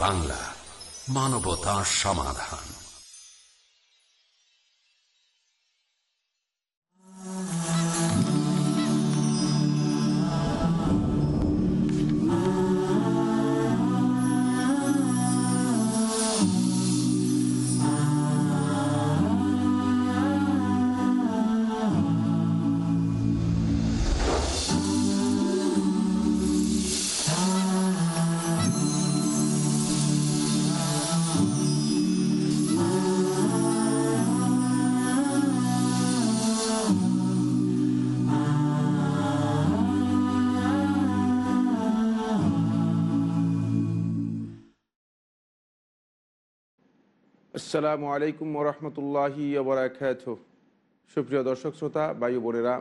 বাংলা মানবতা সমাধান। আসসালামু আলাইকুম ওরহমতুল্লাহি ওবরাকাত সুপ্রিয় দর্শক, শ্রোতা বায়ু বোনেরা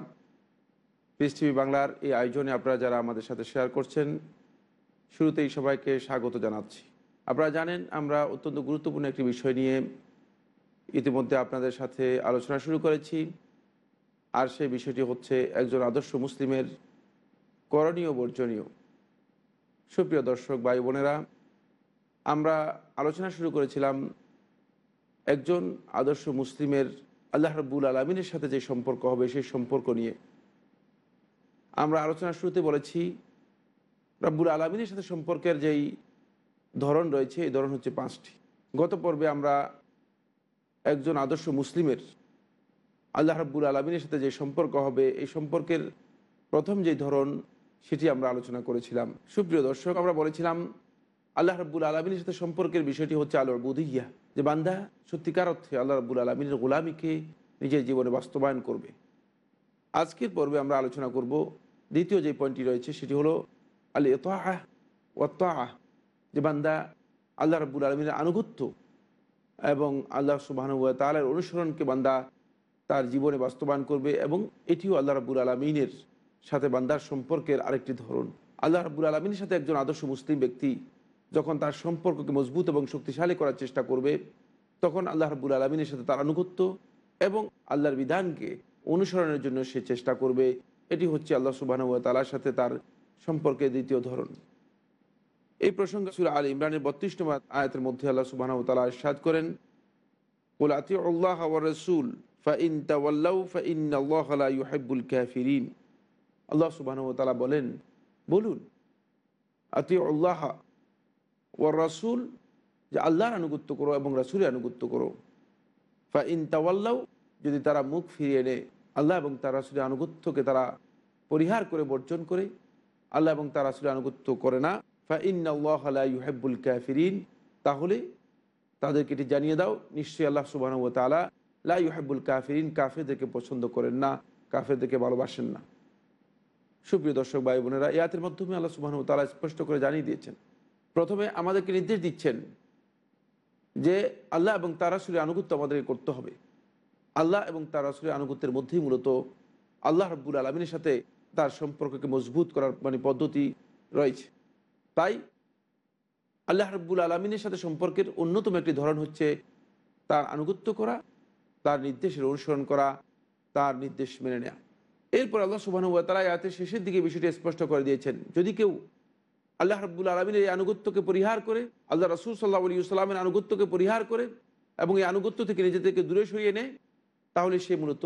পিস টিভি বাংলার এই আয়োজনে আপনারা যারা আমাদের সাথে শেয়ার করছেন, শুরুতেই সবাইকে স্বাগত জানাচ্ছি। আপনারা জানেন, আমরা অত্যন্ত গুরুত্বপূর্ণ একটি বিষয় নিয়ে ইতিমধ্যে আপনাদের সাথে আলোচনা শুরু করেছি, আর সেই বিষয়টি হচ্ছে একজন আদর্শ মুসলিমের করণীয় বর্জনীয়। সুপ্রিয় দর্শক, ভাই বোনেরা, আমরা আলোচনা শুরু করেছিলাম একজন আদর্শ মুসলিমের আল্লাহ রব্বুল আলমিনের সাথে যে সম্পর্ক হবে, সেই সম্পর্ক নিয়ে আমরা আলোচনা শুরুতে বলেছি, রব্বুল আলমিনের সাথে সম্পর্কের যেই ধরন রয়েছে, এই ধরন হচ্ছে পাঁচটি। গত পর্বে আমরা একজন আদর্শ মুসলিমের আল্লাহ রব্বুল আলমিনের সাথে যে সম্পর্ক হবে, এই সম্পর্কের প্রথম যে ধরন, সেটি আমরা আলোচনা করেছিলাম। সুপ্রিয় দর্শক, আমরা বলেছিলাম আল্লাহ রব্বুল আলমিনের সাথে সম্পর্কের বিষয়টি হচ্ছে আল্লাহর বুধিয়া যে বান্দা সত্যিকার অর্থে আল্লাহ রব্বুল আলমিনের গোলামীকে নিজের জীবনে বাস্তবায়ন করবে। আজকের পর্বে আমরা আলোচনা করব দ্বিতীয় যে পয়েন্টটি রয়েছে সেটি হলো আল এতাহ ওয়াত্তাহ যে বান্দা আল্লাহ রব্বুল আলমিনের আনুগত্য এবং আল্লাহ সুবাহানুয়া তালের অনুসরণকে বান্দা তার জীবনে বাস্তবায়ন করবে এবং এটিও আল্লাহ রব্বুল আলমিনের সাথে বান্দার সম্পর্কের আরেকটি ধরন। আল্লাহ রব্বুল আলমিনের সাথে একজন আদর্শ মুসলিম ব্যক্তি যখন তার সম্পর্ককে মজবুত এবং শক্তিশালী করার চেষ্টা করবে, তখন আল্লাহ রব্বুল আলমিনের সাথে তার আনুগত্য এবং আল্লাহর বিধানকে অনুসরণের জন্য সে চেষ্টা করবে। এটি হচ্ছে আল্লাহ সুবাহানুয়া তালার সাথে তার সম্পর্কের দ্বিতীয় ধরন। এই প্রসঙ্গে সুরা আল ইমরানের বত্রিশ নম্বর আয়াতের মধ্যে আল্লাহ সুবাহ তালা সাদ করেন আল্লাহ রসুল ফাইন ফাইন আল্লাহ আল্লাহ সুবাহ তালা বলেন, বলুন আতি আল্লাহ ও রসুল, যে আল্লাহর আনুগত্য করো এবং রাসুলের আনুগত্য করো। ফা ইন তাওয়াল্লাও যদি তারা মুখ ফিরিয়ে নেয়, আল্লাহ এবং তার রাসুলের আনুগত্যকে তারা পরিহার করে, বর্জন করে, আল্লাহ এবং তার রাসুলের আনুগত্য করে না। ফা ইন আল্লাহ ইউহেব্বুল কাফিরিন, তাহলে তাদেরকে এটি জানিয়ে দাও, নিশ্চয়ই আল্লাহ সুবাহ তালা লা ইউহেব্বুল কাফিরিন কাফেরদেরকে পছন্দ করেন না, কাফেরদেরকে ভালোবাসেন না। সুপ্রিয় দর্শক ভাই বোনেরা ইয়াতের মাধ্যমে আল্লাহ সুবাহ তালা স্পষ্ট করে জানিয়ে দিয়েছেন প্রথমে আমাদেরকে নির্দেশ দিচ্ছেন যে আল্লাহ এবং তার রাসুলের আনুগত্য আমাদেরকে করতে হবে। আল্লাহ এবং তার রাসুলের আনুগত্যের মধ্যেই মূলত আল্লাহ রব্বুল আলমিনের সাথে তার সম্পর্ককে মজবুত করার মানে পদ্ধতি রয়েছে। তাই আল্লাহ রব্বুল আলমিনের সাথে সম্পর্কের অন্যতম একটি ধরন হচ্ছে তার আনুগত্য করা, তার নির্দেশের অনুসরণ করা, তার নির্দেশ মেনে নেওয়া। এরপর আল্লাহ সুবাহ তারা ইয়াতের শেষের দিকে বিষয়টি স্পষ্ট করে দিয়েছেন। যদি কেউ আল্লাহ রব্বুল আলমিনের এই আনুগত্যকে পরিহার করে, আল্লাহ রসুল সাল্লাহ আলী সাল্লামের আনুগত্যকে পরিহার করে এবং এই আনুগত্য থেকে নিজেদেরকে দূরে সরিয়ে নেয়, তাহলে সে মূলত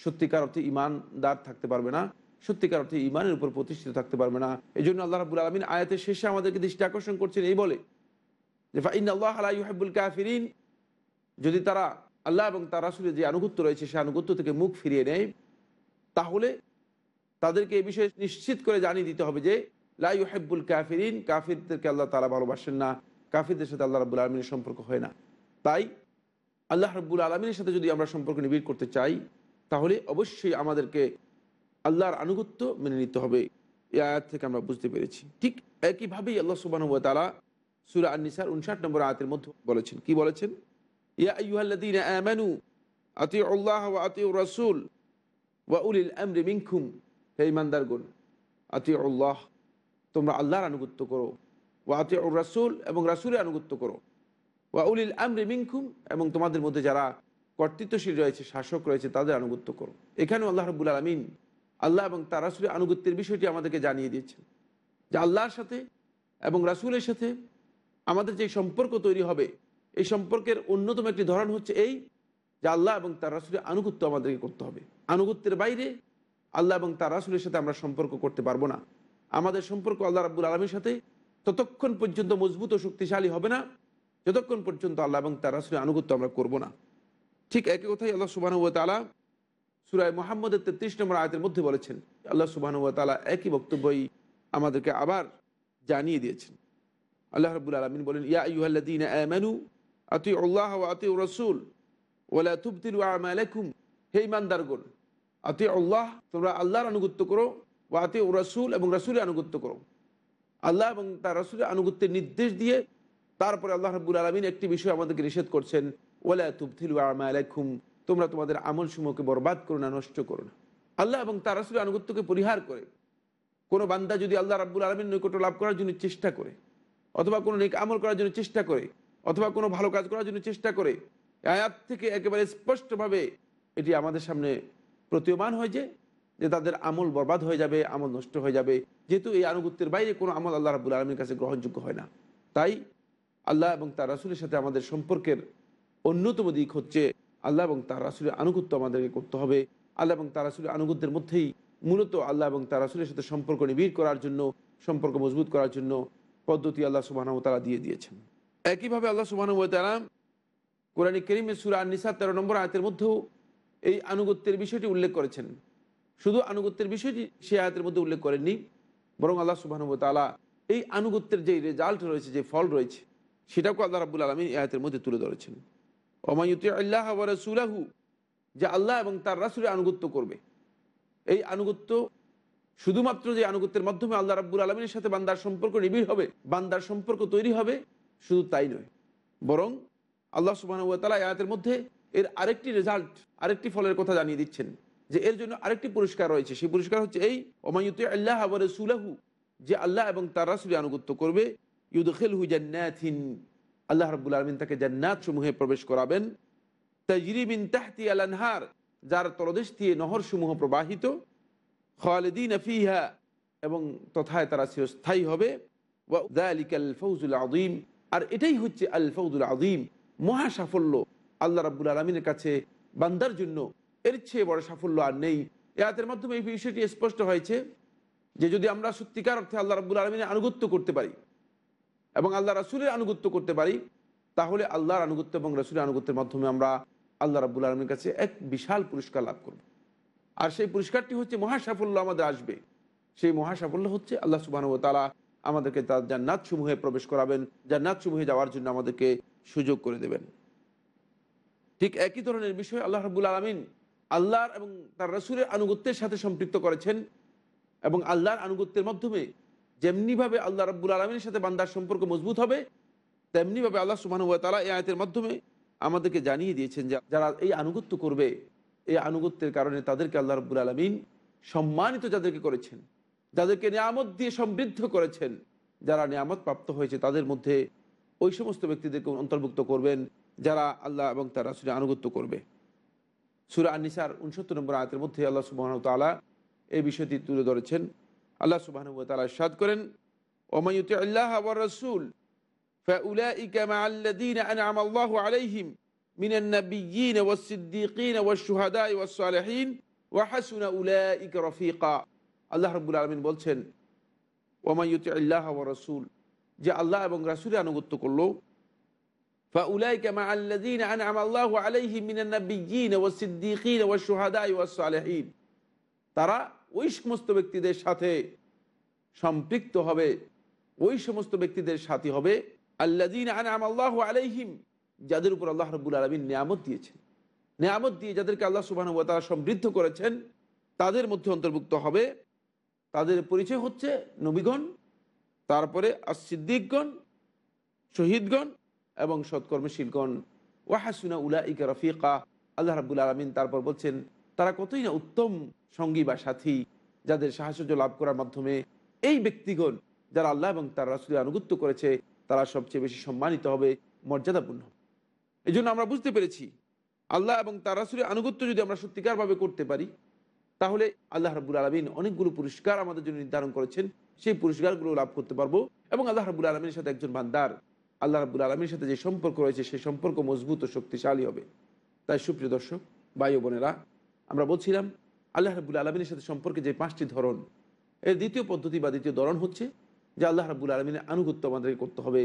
সত্যিকার অর্থে ইমানদার থাকতে পারবে না, সত্যিকার অর্থে ইমানের উপর প্রতিষ্ঠিত থাকতে পারবে না। এই জন্য আল্লাহ রাবুল আলমিন আয়াতের শেষে আমাদেরকে দৃষ্টি আকর্ষণ করছেন, এই বলে যে ফাইন আল্লাহ আলাইহাবুল কাফিরিন যদি তারা আল্লাহ এবং তার রাসুলের যে আনুগত্য রয়েছে, সে আনুগত্য থেকে মুখ ফিরিয়ে নেয়, তাহলে তাদেরকে এই বিষয়ে নিশ্চিত করে জানিয়ে দিতে হবে যে লাইহেব্বুল কাফিরিন, কাফিরদেরকে আল্লাহ তালা ভালোবাসেন না, কাফিরদের সাথে আল্লাহ রাবুল আলমিনের সম্পর্ক হয় না। তাই আল্লাহ রব্বুল আলমিনের সাথে যদি আমরা সম্পর্ক নিবিড় করতে চাই, তাহলে অবশ্যই আমাদেরকে আল্লাহর আনুগত্য মেনে নিতে হবে। এই আয়াত থেকে আমরা বুঝতে পেরেছি। ঠিক একইভাবেই আল্লাহ সুবাহ তালা সুরা আনিসার উনষাট নম্বর আয়াতের মধ্যে বলেছেন। কি বলেছেন? ইয়া আল্লাহ ওয়া আতি রাসূল ওয়া উলিল আমরি মিনকুম, হে ইমানদারগণ আতি আল্লাহ তোমরা আল্লাহর আনুগত্য করো। ওয়া আতি রাসূল এবং রাসূলের আনুগত্য করো। ওয়া উলিল আমরি মিনকুম এবং তোমাদের মধ্যে যারা কর্তৃত্বশীল রয়েছে, শাসক রয়েছে, তাদের আনুগত্য করো। এখানেও আল্লাহ রব্বুল আলমিন আল্লাহ এবং তার রাসুলের আনুগত্যের বিষয়টি আমাদেরকে জানিয়ে দিয়েছেন যে আল্লাহর সাথে এবং রাসুলের সাথে আমাদের যে সম্পর্ক তৈরি হবে, এই সম্পর্কের অন্যতম একটি ধরন হচ্ছে এই যে আল্লাহ এবং তার রাসুলের আনুগত্য আমাদেরকে করতে হবে। আনুগত্যের বাইরে আল্লাহ এবং তার রাসুলের সাথে আমরা সম্পর্ক করতে পারব না। আমাদের সম্পর্ক আল্লাহ রাবুল আলমীর সাথে ততক্ষণ পর্যন্ত মজবুত ও শক্তিশালী হবে না, যতক্ষণ পর্যন্ত আল্লাহ এবং তার রাসুলের আনুগত্য আমরা করব না। ঠিক একই কথাই আল্লাহ সুবাহ তালা সুরায় মোহাম্মদের তেত্রিশ নম্বর আয়তের মধ্যে বলেছেন। আল্লাহ সুবাহ তালা একই বক্তব্যই আমাদেরকে আবার জানিয়ে দিয়েছেন। আল্লাহ রবুল আলমিন বলেন, ইয়া ইউহাল্লাদিন আতি আল্লাহ আতি রসুল ওলা তুবতিল আমালাকুম। হে ইমানদারগণ আতি আল্লাহ তোমরা আল্লাহর আনুগত্য করো ও আতি রসুল এবং রসুলের আনুগত্য করো। আল্লাহ এবং তার রসুলের আনুগত্যের নির্দেশ দিয়ে তারপরে আল্লাহ রব্বুল আলমিন একটি বিষয় আমাদেরকে নিষেধ করছেন ওলা তুবতিল আমালাকুম, তোমরা তোমাদের আমল সমূহকে বরবাদ করো না, নষ্ট করো না। আল্লাহ এবং তার রসুলের আনুগত্যকে পরিহার করে। কোনো বান্দা যদি আল্লাহ রাব্বুল আলমীর নৈকট্য লাভ করার জন্য চেষ্টা করে, অথবা কোনো নেক আমল করার জন্য চেষ্টা করে, অথবা কোনো ভালো কাজ করার জন্য চেষ্টা করে আয়াত থেকে একেবারে স্পষ্টভাবে এটি আমাদের সামনে প্রতীয়মান হয় যে তাদের আমল বরবাদ হয়ে যাবে, আমল নষ্ট হয়ে যাবে। যেহেতু এই আনুগত্যের বাইরে কোনো আমল আল্লাহ রাবুল আলমীর কাছে গ্রহণযোগ্য হয় না। তাই আল্লাহ এবং তার রাসুলের সাথে আমাদের সম্পর্কের অন্যতম দিক হচ্ছে আল্লাহ এবং তার রাসুলের আনুগত্য আমাদেরকে করতে হবে। আল্লাহ এবং তার রাসুলের আনুগত্যের মধ্যেই মূলত আল্লাহ এবং তার রাসুলের সাথে সম্পর্ক নিবিড় করার জন্য, সম্পর্ক মজবুত করার জন্য পদ্ধতি আল্লাহ সুবাহ তারা দিয়ে দিয়েছেন। একইভাবে আল্লাহ সুবাহ তারা কোরআনী করিমের সুরা নিসা তেরো নম্বর আয়তের মধ্যেও এই আনুগত্যের বিষয়টি উল্লেখ করেছেন। শুধু আনুগত্যের বিষয়টি সে আয়াতের মধ্যে উল্লেখ করেননি, বরং আল্লাহ সুবাহ তালা এই আনুগত্যের যে রেজাল্ট রয়েছে, যে ফল রয়েছে, সেটাকেও আল্লাহ রাবুল আলমী আয়াতের মধ্যে তুলে ধরেছেন। অমায়ুতি আল্লাহ রসুলাহু, যে আল্লাহ এবং তার রাসুলের আনুগত্য করবে। এই আনুগত্য শুধুমাত্র যে আনুগত্যের মাধ্যমে আল্লাহ রাব্বুল আলমীর সাথে বান্দার সম্পর্ক নিবিড় হবে, বান্দার সম্পর্ক তৈরি হবে, শুধু তাই নয়, বরং আল্লাহ সুবাহ তালা আয়াতের মধ্যে এর আরেকটি রেজাল্ট আরেকটি ফলের কথা জানিয়ে দিচ্ছেন। যে এর জন্য আরেকটি পুরস্কার রয়েছে। সেই পুরস্কার হচ্ছে এই ওমায়ুতি আল্লাহ আবার সুলাহু যে আল্লাহ এবং তার রাসুলি আনুগত্য করবে। ইউদখেল হু জান্নাথিন আল্লাহ রাবুল আলমিন তাকে জান্নাত সমূহে প্রবেশ করাবেন। তাজরিবিন তাহতি আলানহার যার তলদেশ দিয়ে নহর সমূহ প্রবাহিত। খালেদিন আফিহা এবং তথায় তারা চিরস্থায়ী হবে। আলিকাল ফৌজুল আদিম আর এটাই হচ্ছে আল ফৌজুল আদিম মহা সাফল্য আল্লাহ রাবুল আলমিনের কাছে বান্দার জন্য। এর চেয়ে বড় সাফল্য আর নেই। এতের মাধ্যমে এই বিষয়টি স্পষ্ট হয়েছে যে যদি আমরা সত্যিকার অর্থে আল্লাহ রাবুল আলমিনের আনুগত্য করতে পারি এবং আল্লাহ রাসুলের আনুগত্য করতে পারি, তাহলে আল্লাহর আনুগত্য এবং রাসুলের আনুগত্যের মাধ্যমে আমরা আল্লাহ রাবুল আলমীর কাছে এক বিশাল পুরস্কার লাভ করব। আর সেই পুরস্কারটি হচ্ছে মহা সাফল্য আমাদের আসবে। সেই মহা সাফল্য হচ্ছে আল্লাহ সুবাহ তালা আমাদেরকে তার জান্নাত সমূহে প্রবেশ করাবেন জান্নাত সমূহে যাওয়ার জন্য আমাদেরকে সুযোগ করে দেবেন। ঠিক একই ধরনের বিষয় আল্লাহ রাবুল আলমিন আল্লাহর এবং তার রসুলের আনুগত্যের সাথে সম্পৃক্ত করেছেন এবং আল্লাহর আনুগত্যের মাধ্যমে যেমনিভাবে আল্লাহ রাব্বুল আলমীর সাথে বান্দার সম্পর্ক মজবুত হবে, তেমনিভাবে আল্লাহ সুবাহ তালা এই আয়তের মাধ্যমে আমাদেরকে জানিয়ে দিয়েছেন যে যারা এই আনুগত্য করবে, এই আনুগত্যের কারণে তাদেরকে আল্লাহ রব্বুল আলমিন সম্মানিত যাদেরকে করেছেন, যাদেরকে নিয়ামত দিয়ে সমৃদ্ধ করেছেন, যারা নিয়ামত প্রাপ্ত হয়েছে তাদের মধ্যে ওই সমস্ত ব্যক্তিদেরকে অন্তর্ভুক্ত করবেন যারা আল্লাহ এবং তার রাসুলের আনুগত্য করবে। সুরা আনিসার উনসত্তর নম্বর আয়তের মধ্যে আল্লাহ সুবাহ তালা এই বিষয়টি তুলে ধরেছেন আল্লাহ সুবাহ তালা সাদ করেন ওমায়ুত আল্লাহ রসুল فأولئك مع الذين أنعم الله عليهم من النبيين والصديقين والشهداء والصالحين وحسن أولئك رفيقا আল্লাহ রব্বুল আলমিন বলছেন ওমায়ুত আল্লাহ রসুল যে আল্লাহ এবং রাসুলের আনুগত্য করলো فأولئك مع الذين أنعم الله عليهم من النبيين والصديقين والشهداء والصالحين তারা ওই সমস্ত ব্যক্তিদের সাথে সম্পৃক্ত হবে ওই সমস্ত ব্যক্তিদের সাথী হবে আল্লাদিন আনাম আল্লাহ আলাইহিম যাদের উপর আল্লাহ রব্বুল আলমিন নিয়ামত দিয়েছেন নিয়ামত দিয়ে যাদেরকে আল্লাহ সুবাহ তারা সমৃদ্ধ করেছেন তাদের মধ্যে অন্তর্ভুক্ত হবে তাদের পরিচয় হচ্ছে নবীগণ তারপরে সিদ্দিকগণ শহীদগণ এবং সৎকর্মশীলগণ, ওয়াহাসুনা উলা ইকা রফিকা আল্লাহ রাবুল আলমিন তারপর বলছেন, তারা কতই না উত্তম সঙ্গী বা সাথী যাদের সাহায্য লাভ করার মাধ্যমে এই ব্যক্তিগণ যারা আল্লাহ এবং তার রাসুলের আনুগত্য করেছে, তারা সবচেয়ে বেশি সম্মানিত হবে, মর্যাদাপূর্ণ এই জন্য আমরা বুঝতে পেরেছি, আল্লাহ এবং তার রাসুলের আনুগত্য যদি আমরা সত্যিকারভাবে করতে পারি, তাহলে আল্লাহ রাবুল আলমিন অনেকগুলো পুরস্কার আমাদের জন্য নির্ধারণ করেছেন, সেই পুরস্কারগুলো লাভ করতে পারব এবং আল্লাহ রাবুল আলমিনের সাথে একজন বান্দার আল্লাহ রাবুল আলমীর সাথে যে সম্পর্ক রয়েছে, সেই সম্পর্ক মজবুত ও শক্তিশালী হবে। তাই সুপ্রিয় দর্শক ও বোনেরা, আমরা বলছিলাম, আল্লাহ রাবুল আলমিনের সাথে সম্পর্কে যে পাঁচটি ধরন, এর দ্বিতীয় পদ্ধতি বা দ্বিতীয় ধরন হচ্ছে যে আল্লাহ রাবুল আলমিনের আনুগত্য আমাদেরকে করতে হবে,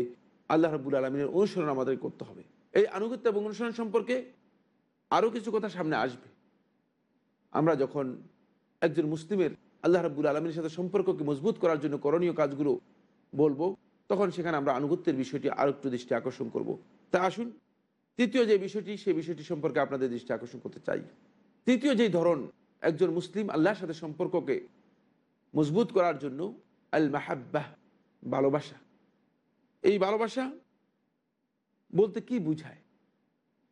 আল্লাহ রাবুল আলমিনের অনুসরণ আমাদেরকে করতে হবে। এই আনুগত্য এবং অনুসরণ সম্পর্কে আরও কিছু কথা সামনে আসবে। আমরা যখন একজন মুসলিমের আল্লাহ রাবুল আলমীর সাথে সম্পর্ককে মজবুত করার জন্য করণীয় কাজগুলো বলব তখন সেখানে আমরা আনুগত্যের বিষয়টি আরও একটু দৃষ্টি আকর্ষণ করব। তা আসুন, তৃতীয় যে বিষয়টি, সেই বিষয়টি সম্পর্কে আপনাদের দৃষ্টি আকর্ষণ করতে চাই। তৃতীয় যেই ধরন, একজন মুসলিম আল্লাহর সাথে সম্পর্ককে মজবুত করার জন্য আল মাহাব্বাহ ভালোবাসা। এই ভালোবাসা বলতে কি বুঝায়?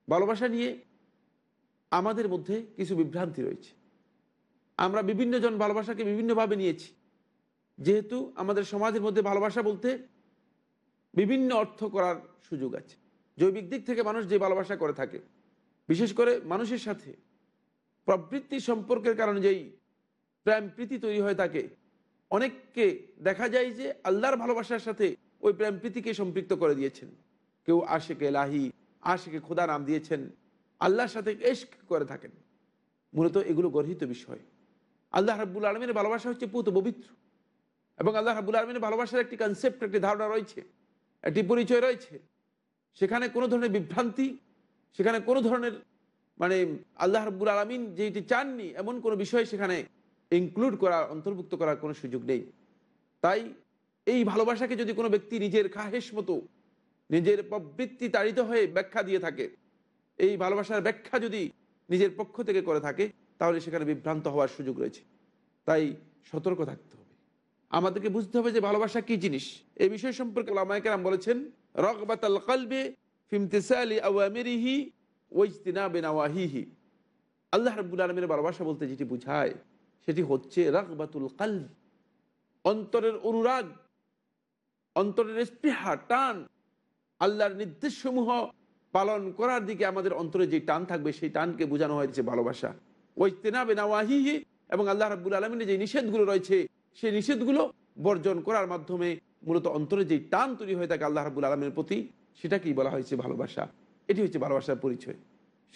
ভালোবাসা নিয়ে আমাদের মধ্যে কিছু বিভ্রান্তি রয়েছে। আমরা বিভিন্ন জন ভালোবাসাকে বিভিন্নভাবে নিয়েছি। যেহেতু আমাদের সমাজের মধ্যে ভালোবাসা বলতে বিভিন্ন অর্থ করার সুযোগ আছে। জৈবিক দিক থেকে মানুষ যে ভালোবাসা করে থাকে, বিশেষ করে মানুষের সাথে, প্রবৃত্তি সম্পর্কের কারণে যেই প্রেম প্রীতি তৈরি হয়ে থাকে অনেককে দেখা যায় যে আল্লাহর ভালোবাসার সাথে ওই প্রেম প্রীতিকে সম্পৃক্ত করে দিয়েছেন। কেউ আশেকে লাহি আশেকে খোদা নাম দিয়েছেন, আল্লাহর সাথে এশক করে থাকেন। মূলত এগুলো গর্হিত বিষয়। আল্লাহ রাবুল আলমিনের ভালোবাসা হচ্ছে পুত পবিত্র। এবং আল্লাহ রাবুল আলমিনের ভালোবাসার একটি কনসেপ্ট একটি ধারণা রয়েছে। একটি পরিচয় রয়েছে। সেখানে কোনো ধরনের বিভ্রান্তি, সেখানে কোনো ধরনের মানে আল্লাহ রাবুল আলমিন যেটি চাননি, এমন কোনো বিষয় সেখানে ইনক্লুড করা অন্তর্ভুক্ত করার কোনো সুযোগ নেই। তাই এই ভালোবাসাকে যদি কোনো ব্যক্তি নিজের খাহেস মতো, নিজের প্রবৃত্তি তাড়িত হয়ে ব্যাখ্যা দিয়ে থাকে, এই ভালোবাসার ব্যাখ্যা যদি নিজের পক্ষ থেকে করে থাকে, তাহলে সেখানে বিভ্রান্ত হওয়ার সুযোগ রয়েছে। তাই সতর্ক থাকতে আমাদেরকে বুঝতে হবে যে ভালোবাসা কি জিনিস। এই বিষয় সম্পর্কে লামাইকেরাম বলেছেন রকবাত আল কলবে ফিমতেসালি আওয়ামিরিহি ওইজতিনাবে নাওয়াহিহি। আল্লাহ রব্বুল আলমের ভালোবাসা বলতে যেটি বুঝায়, সেটি হচ্ছে রকবাতুল কাল অন্তরের অনুরাগ, অন্তরের স্পৃহা, টান। আল্লাহর নির্দেশসমূহ পালন করার দিকে আমাদের অন্তরে যে টান থাকবে, সেই টানকে বোঝানো হয়েছে ভালোবাসা। ওই তেনাবে নাওয়াহিহি এবং আল্লাহ রাবুল আলমিনের যে নিষেধগুলো রয়েছে সেই নিষেধগুলো বর্জন করার মাধ্যমে মূলত অন্তরে যে টান তৈরি হয়ে থাকে আল্লাহ রাবুল আলমের প্রতি, সেটাকেই বলা হয়েছে ভালোবাসা। এটি হচ্ছে ভালোবাসার পরিচয়।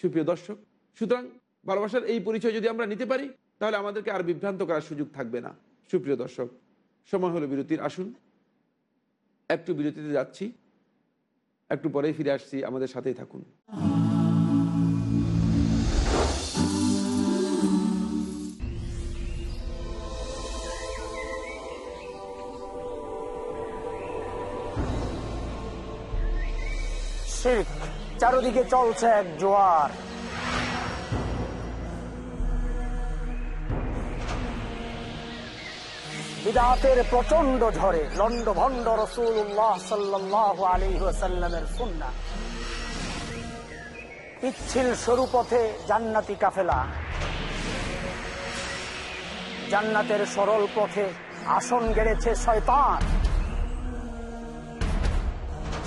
সুপ্রিয় দর্শক, সুতরাং ভালোবাসার এই পরিচয় যদি আমরা নিতে পারি, তাহলে আমাদেরকে আর বিভ্রান্ত করার সুযোগ থাকবে না। সুপ্রিয় দর্শক, সময় হলো বিরতির, আসুন। একটু বিরতিতে যাচ্ছি। একটু পরেই ফিরে আসছি, আমাদের সাথেই থাকুন। শির্ক চারদিকে চলছে এক জোয়ার। বিদাতের প্রচণ্ড ঝড়ে লন্ড ভন্ড রসুল্লাহ সাল্লাহ আলী সাল্লামের সুন্না পিচ্ছিল সরু পথে জান্নাতি কাফেলা। জান্নাতের সরল পথে আসন গেড়েছে শয়তান।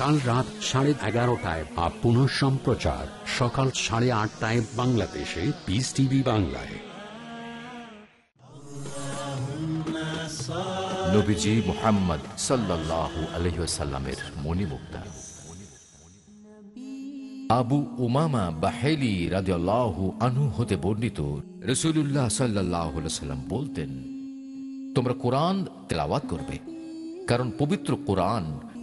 কাল রাত সাড়ে এগারোটায় বা পুনঃ সম্প্রচার। সকাল সাড়ে আটটায় বাংলাদেশে পিস টিভি বাংলায়। আবু উমামা বাহেলি রাজিয়াল্লাহু আনহু হতে বর্ণিত রসুল্লাহ সাল্লাহ সাল্লাম বলতেন, তোমরা কোরআন তেলাওয়াত করবে, কারণ পবিত্র কোরআন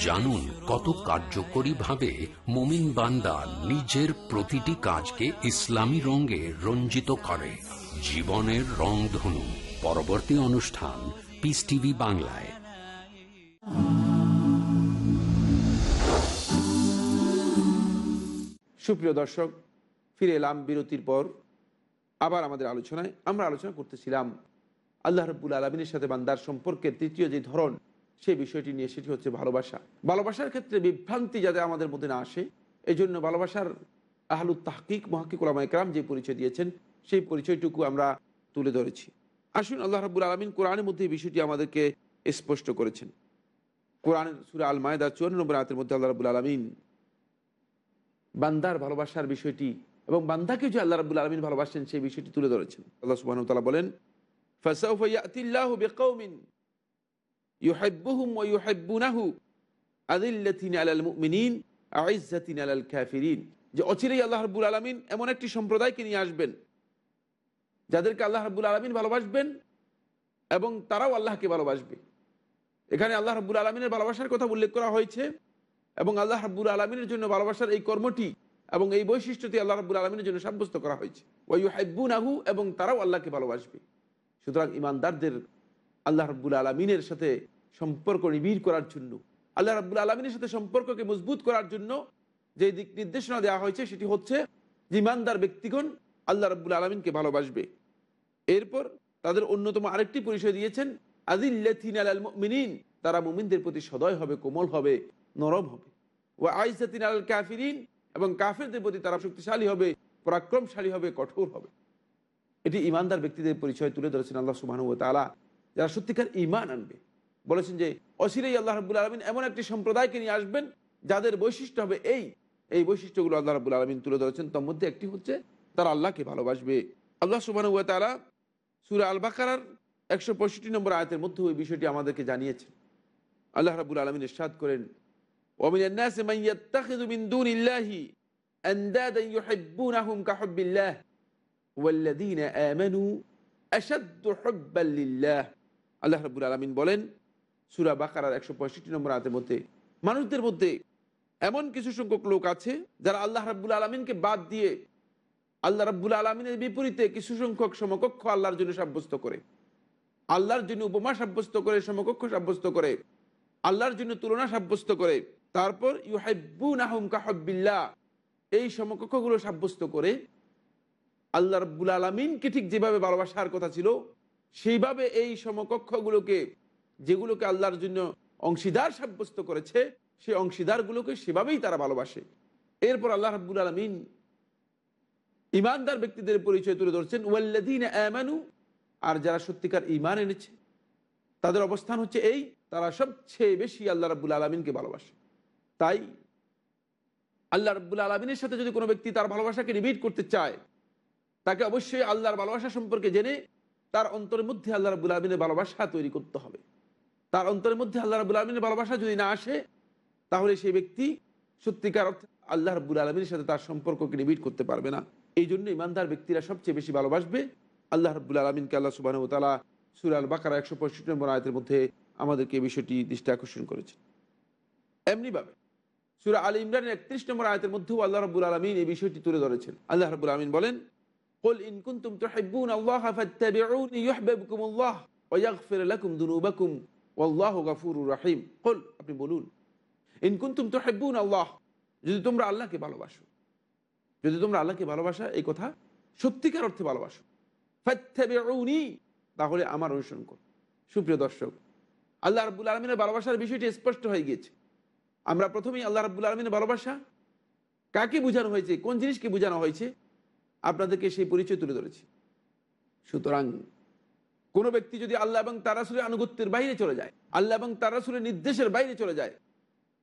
জানুন কত কার্যকরী ভাবে মোমিন বান্দা নিজের প্রতিটি কাজকে ইসলামী রঙে রঞ্জিত করে। জীবনের রংধনু পরবর্তী অনুষ্ঠান পিস টিভি বাংলায়। সুপ্রিয় দর্শক, ফিরে এলাম বিরতির পর। আবার আমাদের আলোচনায়। আমরা আলোচনা করতেছিলাম আল্লাহ রব্বুল আলমিনের সাথে বান্দার সম্পর্কের তৃতীয় যে ধরন সেই বিষয়টি নিয়ে সেটি হচ্ছে ভালোবাসা। ভালোবাসার ক্ষেত্রে বিভ্রান্তি যাতে আমাদের মধ্যে না আসে এই জন্য ভালোবাসার আহলু তাহকিক মহাকিকুলামা ইকরাম যে পরিচয় দিয়েছেন, সেই পরিচয়টুকু আমরা তুলে ধরেছি। আসুন আল্লাহ রাবুল আলমিন কোরআনের মধ্যে বিষয়টি আমাদেরকে স্পষ্ট করেছেন। কোরআনের সুরা আল মায়দা চুয়ান্ন নম্বর আয়তের মধ্যে আল্লাহ রাবুল আলমিন বান্দার ভালোবাসার বিষয়টি এবং বান্দাকে যে আল্লাহ রাবুল আলমিন ভালোবাসেন সেই বিষয়টি তুলে ধরেছেন। আল্লাহ সুবাহ বলেন ইউহাইবুহুম ও ইউহাইবুনাহু আদিল্লাতিন আলাল মুমিনিন আইজাতিন আলাল কাফিরিন। যে অচিরেই আল্লাহ রব্বুল আলমিন এমন একটি সম্প্রদায়কে নিয়ে আসবেন, যাদেরকে আল্লাহ রব্বুল আলমিন ভালোবাসবেন এবং তারাও আল্লাহকে ভালোবাসবে। এখানে আল্লাহ রব্বুল আলমিনের ভালোবাসার কথা উল্লেখ করা হয়েছে এবং আল্লাহ রব্বুল আলমিনের জন্য ভালোবাসার এই কর্মটি এবং এই বৈশিষ্ট্যটি আল্লাহ রব্বুল আলমিনের জন্য সাব্যস্ত করা হয়েছে। ওয়ু হাইবুন নাহু এবং তারাও আল্লাহকে ভালোবাসবে। সুতরাং ইমানদারদের আল্লাহ রব্বুল আলমিনের সাথে সম্পর্ক নিবিড় করার জন্য। আল্লাহ রাব্বুল আলমিনের সাথে সম্পর্ককে মজবুত করার জন্য যে দিক নির্দেশনা দেওয়া হয়েছে, সেটি হচ্ছে যে ইমানদার ব্যক্তিগণ আল্লাহ রাব্বুল আলমিনকে ভালোবাসবে। এরপর তাদের অন্যতম আরেকটি পরিচয় দিয়েছেন আদিল্লাথিন আল মিনিন তারা মুমিনদের প্রতি সদয় হবে, কোমল হবে, নরম হবে। ও আইসাতিন আল কাফিরিন। এবং কাফেরদের প্রতি তারা শক্তিশালী হবে, পরাক্রমশালী হবে, কঠোর হবে। এটি ইমানদার ব্যক্তিদের পরিচয় তুলে ধরেছেন আল্লাহ সুবাহানু তালা যারা সত্যিকার ইমান আনবে। বলেছেন যে অসিরেই আল্লাহ রাবুল আলমিন এমন একটি সম্প্রদায়কে নিয়ে আসবেন যাদের বৈশিষ্ট্য হবে এই। এই বৈশিষ্ট্যগুলো আল্লাহ রাবুল আলমিন তুলে ধরেছেন। তার মধ্যে একটি হচ্ছে, তারা আল্লাহকে ভালোবাসবে। আল্লাহ সুবাহ তারা সুরা আল বাকার একশো পঁয়ষট্টি নম্বর আয়তের মধ্যে ওই বিষয়টি আমাদেরকে জানিয়েছেন। আল্লাহ রাবুল আলমিন সাদ করেন আল্লাহ রবুল আলমিন বলেন সুরা বাকারার একশো পঁয়ষট্টি নম্বর আয়তের মধ্যে, মানুষদের মধ্যে এমন কিছু সংখ্যক লোক আছে যারা আল্লাহ রাব্বুল আলমিনকে বাদ দিয়ে আল্লাহ রাব্বুল আলমিনের বিপরীতে কিছু সংখ্যক সমকক্ষ আল্লাহর জন্য সাব্যস্ত করে। আল্লাহর জন্য উপমা সাব্যস্ত করে, সমকক্ষ সাব্যস্ত করে, আল্লাহর জন্য তুলনা সাব্যস্ত করে, তারপর ইউহাইবুন আহম কাহবিল্লা এই সমকক্ষগুলো সাব্যস্ত করে আল্লাহ রব্বুল আলমিনকে ঠিক যেভাবে ভালোবাসার কথা ছিল, সেইভাবে এই সমকক্ষগুলোকে যেগুলোকে আল্লাহর জন্য অংশীদার সাব্যস্ত করেছে, সেই অংশীদারগুলোকে সেভাবেই তারা ভালোবাসে। এরপর আল্লাহ রাব্বুল আলমিন ইমানদার ব্যক্তিদের পরিচয় তুলে ধরছেন ওয়াল্লাদিন আমানু আর যারা সত্যিকার ইমান এনেছে, তাদের অবস্থান হচ্ছে এই, তারা সবচেয়ে বেশি আল্লাহ রাব্বুল আলমিনকে ভালোবাসে। তাই আল্লাহ রাব্বুল আলমিনের সাথে যদি কোনো ব্যক্তি তার ভালোবাসাকে রিপিট করতে চায়, তাকে অবশ্যই আল্লাহর ভালোবাসা সম্পর্কে জেনে তার অন্তরের মধ্যে আল্লাহ রাবুল আলমিনের ভালোবাসা তৈরি করতে হবে। তার অন্তরের মধ্যে আল্লাহ রাবুল আলমিনের ভালোবাসা যদি না আসে তাহলে সেই ব্যক্তি সত্যিকার অর্থে আল্লাহ রাবুল আলমিনের সাথে তার সম্পর্ককে রিপিট করতে পারবে না এই জন্য ইমানদার ব্যক্তিরা সবচেয়ে বেশি ভালোবাসবে আল্লাহ রাবুল আলমিনকে আল্লাহ সুবাহ তালা সুরাল বাকারা একশো পঁয়ষট্টি নম্বর আয়তের মধ্যে আমাদেরকে এই বিষয়টি দৃষ্টি আকর্ষণ করেছে এমনিভাবে সুরা আলী ইমরানের একত্রিশ নম্বর আয়তের মধ্যেও আল্লাহ রাবুল আলমিন এই বিষয়টি তুলে ধরেছেন আল্লাহ রাবুল আলমিন বলেন قل إن كنتم تحبون الله فاتبعوني يحببكم الله ويغفر لكم ذنوبكم আল্লাহ গাফুর রাহিম কল আপনি বলুন ইনকুন্তুম তো হেব্বুন আল্লাহ, যদি তোমরা আল্লাহকে ভালোবাসো, যদি তোমরা আল্লাহকে ভালোবাসা, এই কথা সত্যিকার অর্থে ভালোবাসো উনি তাহলে আমার অনুসরণ করো। সুপ্রিয় দর্শক, আল্লাহ রাবুল আলমিনের ভালোবাসার বিষয়টি স্পষ্ট হয়ে গিয়েছে। আমরা প্রথমেই আল্লাহ রাবুল আলমিনের ভালোবাসা কাকে বোঝানো হয়েছে, কোন জিনিসকে বোঝানো হয়েছে, আপনাদেরকে সেই পরিচয় তুলে ধরেছি। সুতরাং কোনো ব্যক্তি যদি আল্লাহ এবং তার রাসুলের আনুগত্যের বাইরে চলে যায়, আল্লাহ এবং তার রাসুলের নির্দেশের বাইরে চলে যায়,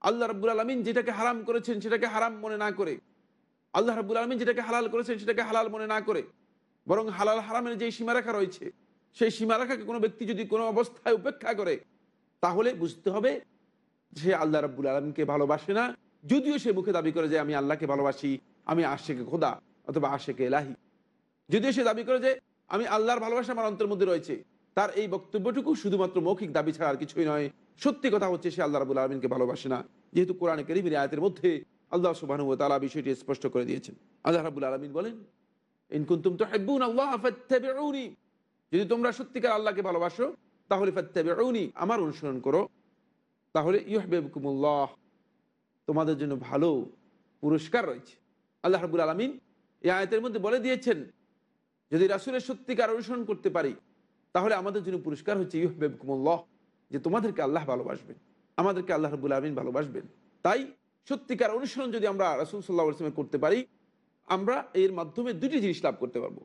আল্লাহ রাব্বুল আলমিন যেটাকে হারাম করেছেন সেটাকে হারাম মনে না করে, আল্লাহ রাব্বুল আলমিন যেটাকে হালাল করেছেন সেটাকে হালাল মনে না করে, বরং হালাল হারামের যে সীমারেখা রয়েছে, সেই সীমারেখাকে কোনো ব্যক্তি যদি কোনো অবস্থায় উপেক্ষা করে, তাহলে বুঝতে হবে সে আল্লাহ রাব্বুল আলমকে ভালোবাসে না, যদিও সে মুখে দাবি করে যে আমি আল্লাহকে ভালোবাসি, আমি আশেকে খোদা অথবা আশেকে এলাহি। যদিও সে দাবি করে যে আমি আল্লাহর ভালোবাসা আমার অন্তর মধ্যে রয়েছে। তার এই বক্তব্যটুকু শুধুমাত্র মৌখিক দাবি ছাড়া আর কিছুই নয়। সত্যি কথা হচ্ছে, সে আল্লাহ রাবুল আলমিনকে ভালোবাসে না। যেহেতু কোরআনে করিমের আয়াতের মধ্যে আল্লাহ সুবাহ তালা বিষয়টি স্পষ্ট করে দিয়েছেন। আল্লাহ রাবুল আলমিন বলেন ইনকুন্তুম তো হেব্বুন যদি তোমরা সত্যিকার আল্লাহকে ভালোবাসো, তাহলে ফাত্তাবিউনি, আমার অনুসরণ করো। তাহলে ইউহবেবকুমুল্লাহ, তোমাদের জন্য ভালো পুরস্কার রয়েছে। আল্লাহ রাবুল আলমিন এই আয়াতের মধ্যে বলে দিয়েছেন যদি রাসুলের সত্যিকার অনুসরণ করতে পারি, তাহলে আমাদের জন্য পুরস্কার হচ্ছে ইউহবেবকুমুল্লাহ, যে তোমাদেরকে আল্লাহ ভালোবাসবেন, আমাদেরকে আল্লাহ রবুল আলমিন ভালোবাসবেন। তাই সত্যিকার অনুসরণ যদি আমরা রাসুল সাল্লাহ আসলামে করতে পারি, আমরা এর মাধ্যমে দুটি জিনিস লাভ করতে পারব।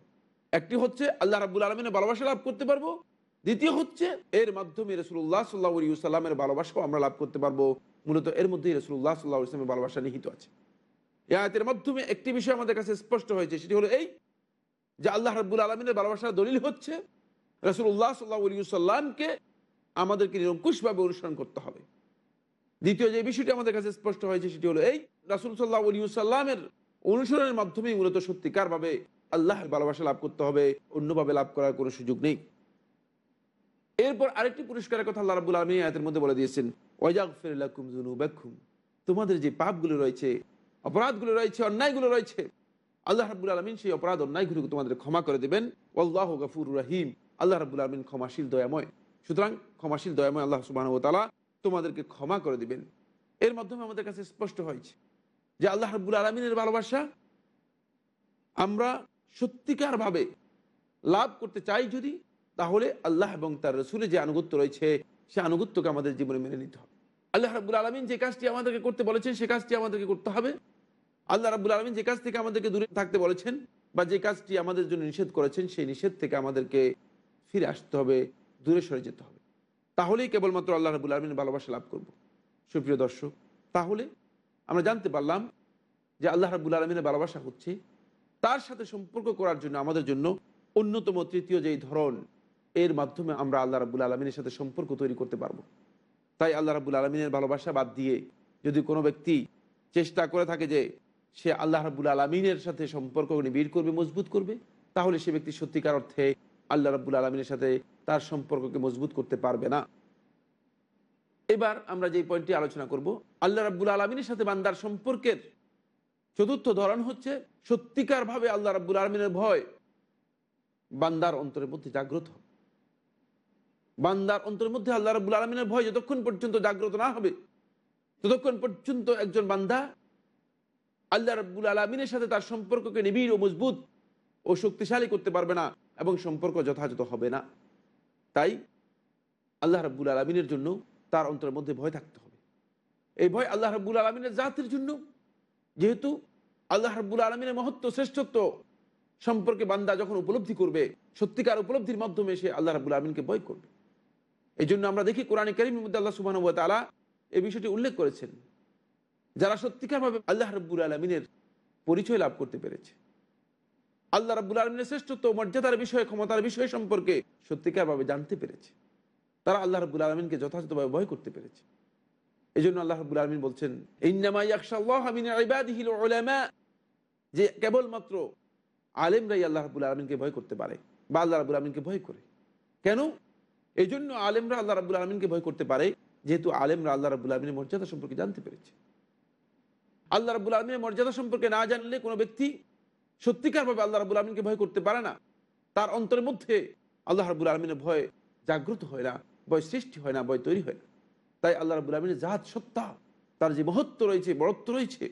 একটি হচ্ছে আল্লাহ রাবুল আলমিনের ভালোবাসা লাভ করতে পারব। দ্বিতীয় হচ্ছে এর মাধ্যমে রসুল্লাহ সাল্লাহ সাল্লামের ভালোবাসাও আমরা লাভ করতে পারব। মূলত এর মধ্যেই রসুল্লাহ সাল্লাহ ইসলামের ভালোবাসা নিহিত আছে। এই আয়তের মাধ্যমে একটি বিষয় আমাদের কাছে স্পষ্ট হয়েছে, সেটি হলো এই যে আল্লাহ রাবুল আলমিনের ভালোবাসার দলিল হচ্ছে রসুল্লাহ সাল্লাহ সাল্লামকে আমাদেরকে নিরঙ্কুশভাবে অনুসরণ করতে হবে। দ্বিতীয় যে বিষয়টি আমাদের কাছে স্পষ্ট হয়েছে সেটি হলো এই, রাসুল সাল্লাহ সাল্লামের অনুসরণের মাধ্যমেই মূলত সত্যিকারভাবে আল্লাহর ভালোবাসা লাভ করতে হবে, অন্যভাবে লাভ করার কোনো সুযোগ নেই। এরপর আরেকটি পুরস্কারের কথা আল্লাহ রাবুল আলমী আয়তের মধ্যে বলে দিয়েছেন ওয়াজাক জুনুবেক্ষুম তোমাদের যে পাপগুলো রয়েছে, অপরাধগুলো রয়েছে, অন্যায়গুলো রয়েছে আল্লাহ রাবুল আলমিন সেই অপরাধ অন্যায়গুলোকে তোমাদের ক্ষমা করে দেবেন। আল্লাহ গফুর রাহিম। আল্লাহ রাবুল আলমিন ক্ষমাশীল, দয়াময়। সুতরাং ক্ষমাশীল, দয়াময় আল্লাহ সুবাহ তালা তোমাদেরকে ক্ষমা করে দিবেন। এর মাধ্যমে আমাদের কাছে স্পষ্ট হয়েছে যে আল্লাহ রাবুল আলমিনের ভালোবাসা আমরা সত্যিকারভাবে লাভ করতে চাই যদি, তাহলে আল্লাহ এবং তার রসুলের যে আনুগত্য রয়েছে, সে আনুগত্যকে আমাদের জীবনে মেনে নিতে হবে। আল্লাহ রাবুল আলমিন যে কাজটি আমাদেরকে করতে বলেছেন, সে কাজটি আমাদেরকে করতে হবে। আল্লাহ রাবুল আলমিন যে কাজ থেকে আমাদেরকে দূরে থাকতে বলেছেন বা যে কাজটি আমাদের জন্য নিষেধ করেছেন, সেই নিষেধ থেকে আমাদেরকে ফিরে আসতে হবে, দূরে সরে যেতে হবে। তাহলেই কেবলমাত্র আল্লাহ রাবুল আলমিনের ভালোবাসা লাভ করব। সুপ্রিয় দর্শক, তাহলে আমরা জানতে পারলাম যে আল্লাহ রাবুল আলমিনের ভালোবাসা হচ্ছে তার সাথে সম্পর্ক করার জন্য আমাদের জন্য অন্যতম তৃতীয় যেই ধরন, এর মাধ্যমে আমরা আল্লাহ রাবুল আলমিনের সাথে সম্পর্ক তৈরি করতে পারব। তাই আল্লাহ রাবুল আলমিনের ভালোবাসা বাদ দিয়ে যদি কোনো ব্যক্তি চেষ্টা করে থাকে যে সে আল্লাহ রাবুল আলমিনের সাথে সম্পর্ক নিবিড় করবে, মজবুত করবে, তাহলে সে ব্যক্তি সত্যিকার অর্থে আল্লাহ রাবুল আলমিনের সাথে তার সম্পর্ককে মজবুত করতে পারবে না। এবার আমরা যে পয়েন্টটি আলোচনা করব, আল্লাহ রাবুল আলমিনের সাথে বান্দার সম্পর্কের চতুর্থ ধরন হচ্ছে সত্যিকারভাবে আল্লাহ রাবুল আলমিনের ভয়। বান্দার অন্তরের মধ্যে জাগ্রত বান্দার অন্তরের মধ্যে আল্লাহ রাবুল আলমিনের ভয় যতক্ষণ পর্যন্ত জাগ্রত না হবে, ততক্ষণ পর্যন্ত একজন বান্দা আল্লাহ রাবুল আলমিনের সাথে তার সম্পর্ককে নিবিড় ও মজবুত ও শক্তিশালী করতে পারবে না এবং সম্পর্ক যথাযথ হবে না। তাই আল্লাহ রাবুল আলমিনের জন্য তার অন্তরের মধ্যে ভয় থাকতে হবে। এই ভয় আল্লাহ রাবুল আলমিনের জাতির জন্য, যেহেতু আল্লাহ রাবুল আলমিনের মহত্ব, শ্রেষ্ঠত্ব সম্পর্কে বান্দা যখন উপলব্ধি করবে, সত্যিকার উপলব্ধির মাধ্যমে সে আল্লাহ রাবুল আলমিনকে ভয় করবে। এই জন্য আমরা দেখি কোরআন করিমের মধ্যে আল্লাহ সুবাহ তালা এই বিষয়টি উল্লেখ করেছেন। যারা সত্যিকারভাবে আল্লাহ রাব্বুল আলমিনের পরিচয় লাভ করতে পেরেছে। আল্লাহ রাব্বুল আলমিনের শ্রেষ্ঠত্ব, মর্যাদার বিষয়ে, ক্ষমতার বিষয় সম্পর্কে সত্যিকারভাবে জানতে পেরেছে। তারা আল্লাহ রাবুল আলমিনকে যথাযথভাবে ভয় করতে পেরেছে। এই জন্য আল্লাহ রাবুল আলমিন বলছেন যে কেবলমাত্র আলেমরাই আল্লাহ রাবুল আলমিনকে ভয় করতে পারে বা আল্লাহ রাবুল আলমিনকে ভয় করে। কেন? এই জন্য আলেমরা আল্লাহ রাবুল আলমিনকে ভয় করতে পারে, যেহেতু আলেমরা আল্লাহ রাবুল আলমিনের মর্যাদা সম্পর্কে জানতে পেরেছে। আল্লাহ রাবুল আলমিনের মর্যাদা সম্পর্কে না জানলে কোনো ব্যক্তি সত্যিকারভাবে আল্লাহ রাবুল আলমিনকে ভয় করতে পারে না। তার অন্তরের মধ্যে আল্লাহ রাবুল আলমিনের ভয় জাগ্রত হয় না, ভয় সৃষ্টি হয় না, ভয় তৈরি হয় না। তাই আল্লাহ রাবুল আলমিনের জাহাজ সত্তা, তার যে মহত্ব রয়েছে, বড়ত্ব রয়েছে,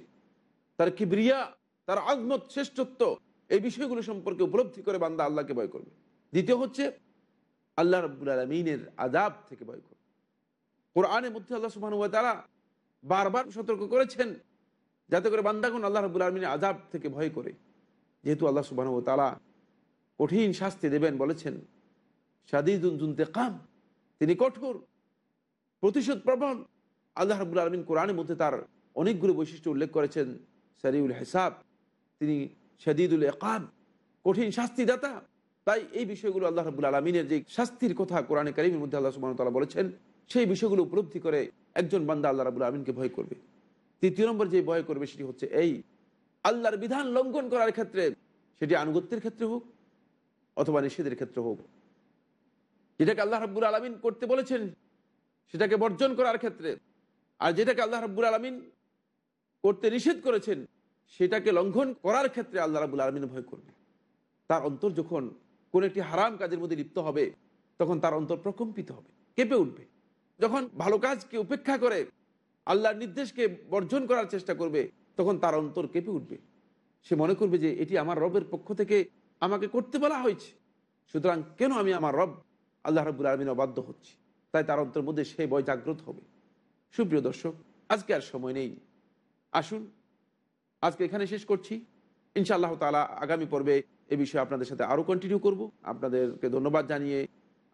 তার কিবরিয়া, তার আগমত শ্রেষ্ঠত্ব, এই বিষয়গুলো সম্পর্কে উপলব্ধি করে বান্দা আল্লাহকে ভয় করবে। দ্বিতীয় হচ্ছে, আল্লাহ রব্বুল আলমিনের আজাব থেকে ভয় করবে। কোরআনের মধ্যে আল্লাহ সুবাহ তারা বারবার সতর্ক করেছেন যাতে করে বান্দাগুন আল্লাহ রব্বুল আলমিনের আজাব থেকে ভয় করে। যেহেতু আল্লাহ সুবাহ তালা কঠিন শাস্তি দেবেন বলেছেন সাদিদুন জুনতে কাম তিনি কঠোর, প্রতিশোধ প্রবণ। আল্লাহ রবুল আলমিন কোরআনের মধ্যে তার অনেকগুলো বৈশিষ্ট্য উল্লেখ করেছেন, সারিউল হেসাব, তিনি শাদিদুল একাব কঠিন শাস্তিদাতা। তাই এই বিষয়গুলো আল্লাহ রবুল আলমিনের যে শাস্তির কথা কোরআনে কারিমের মধ্যে আল্লাহ সুবাহ তালা বলেছেন, সেই বিষয়গুলো উপলব্ধি করে একজন বান্দা আল্লাহ রাবুল আলমিনকে ভয় করবে। তৃতীয় নম্বর যে ভয় করবে সেটি হচ্ছে, এই আল্লাহর বিধান লঙ্ঘন করার ক্ষেত্রে সেটি আনুগত্যের ক্ষেত্রে হোক অথবা নিষেধের ক্ষেত্রে হোক। যেটাকে আল্লাহ রাব্বুল আলমিন করতে বলেছেন, সেটাকে বর্জন করার ক্ষেত্রে। আর যেটাকে আল্লাহ রাব্বুল আলমিন করতে নিষেধ করেছেন, সেটাকে লঙ্ঘন করার ক্ষেত্রে আল্লাহ রাবুল আলমিন ভয় করবে। তার অন্তর যখন কোন একটি হারাম কাজের মধ্যে লিপ্ত হবে, তখন তার অন্তর প্রকম্পিত হবে, কেঁপে উঠবে। যখন ভালো কাজকে উপেক্ষা করে আল্লাহর নির্দেশকে বর্জন করার চেষ্টা করবে, তখন তার অন্তর কেঁপে উঠবে। সে মনে করবে যে এটি আমার রবের পক্ষ থেকে আমাকে করতে বলা হয়েছে। সুতরাং কেন আমি আমার রব আল্লাহ রব্বুল আলমিন অবাধ্য হচ্ছি? তাই তার অন্তর মধ্যে সেই বয় জাগ্রত হবে। সুপ্রিয় দর্শক, আজকে আর সময় নেই। আসুন, আজকে এখানে শেষ করছি। ইনশাআল্লাহ তালা আগামী পর্বে এ বিষয়ে আপনাদের সাথে আরও কন্টিনিউ করব। আপনাদেরকে ধন্যবাদ জানিয়ে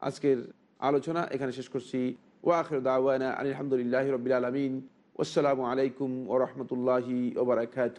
আজকের আলোচনা এখানে শেষ করছি। ওয়াখির দাওয়ানা আলহামদুলিল্লাহ রবিল আলমিন আসসালামু আলাইকুম ও রহমতুল্লাহি ওবরাকাত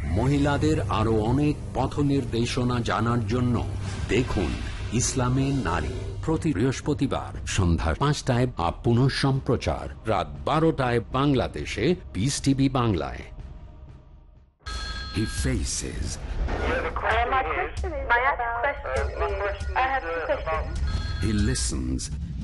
মহিলাদের আরও অনেক পথ নির্দেশনা জানার জন্য দেখুন ইসলামে নারী প্রতি বৃহস্পতিবার সন্ধ্যা পাঁচটায় বা পুনঃ সম্প্রচার। রাত বারোটায় বাংলাদেশে পিস টিভি বাংলায়। He faces, My question is, my question is, I have two questions. he listens,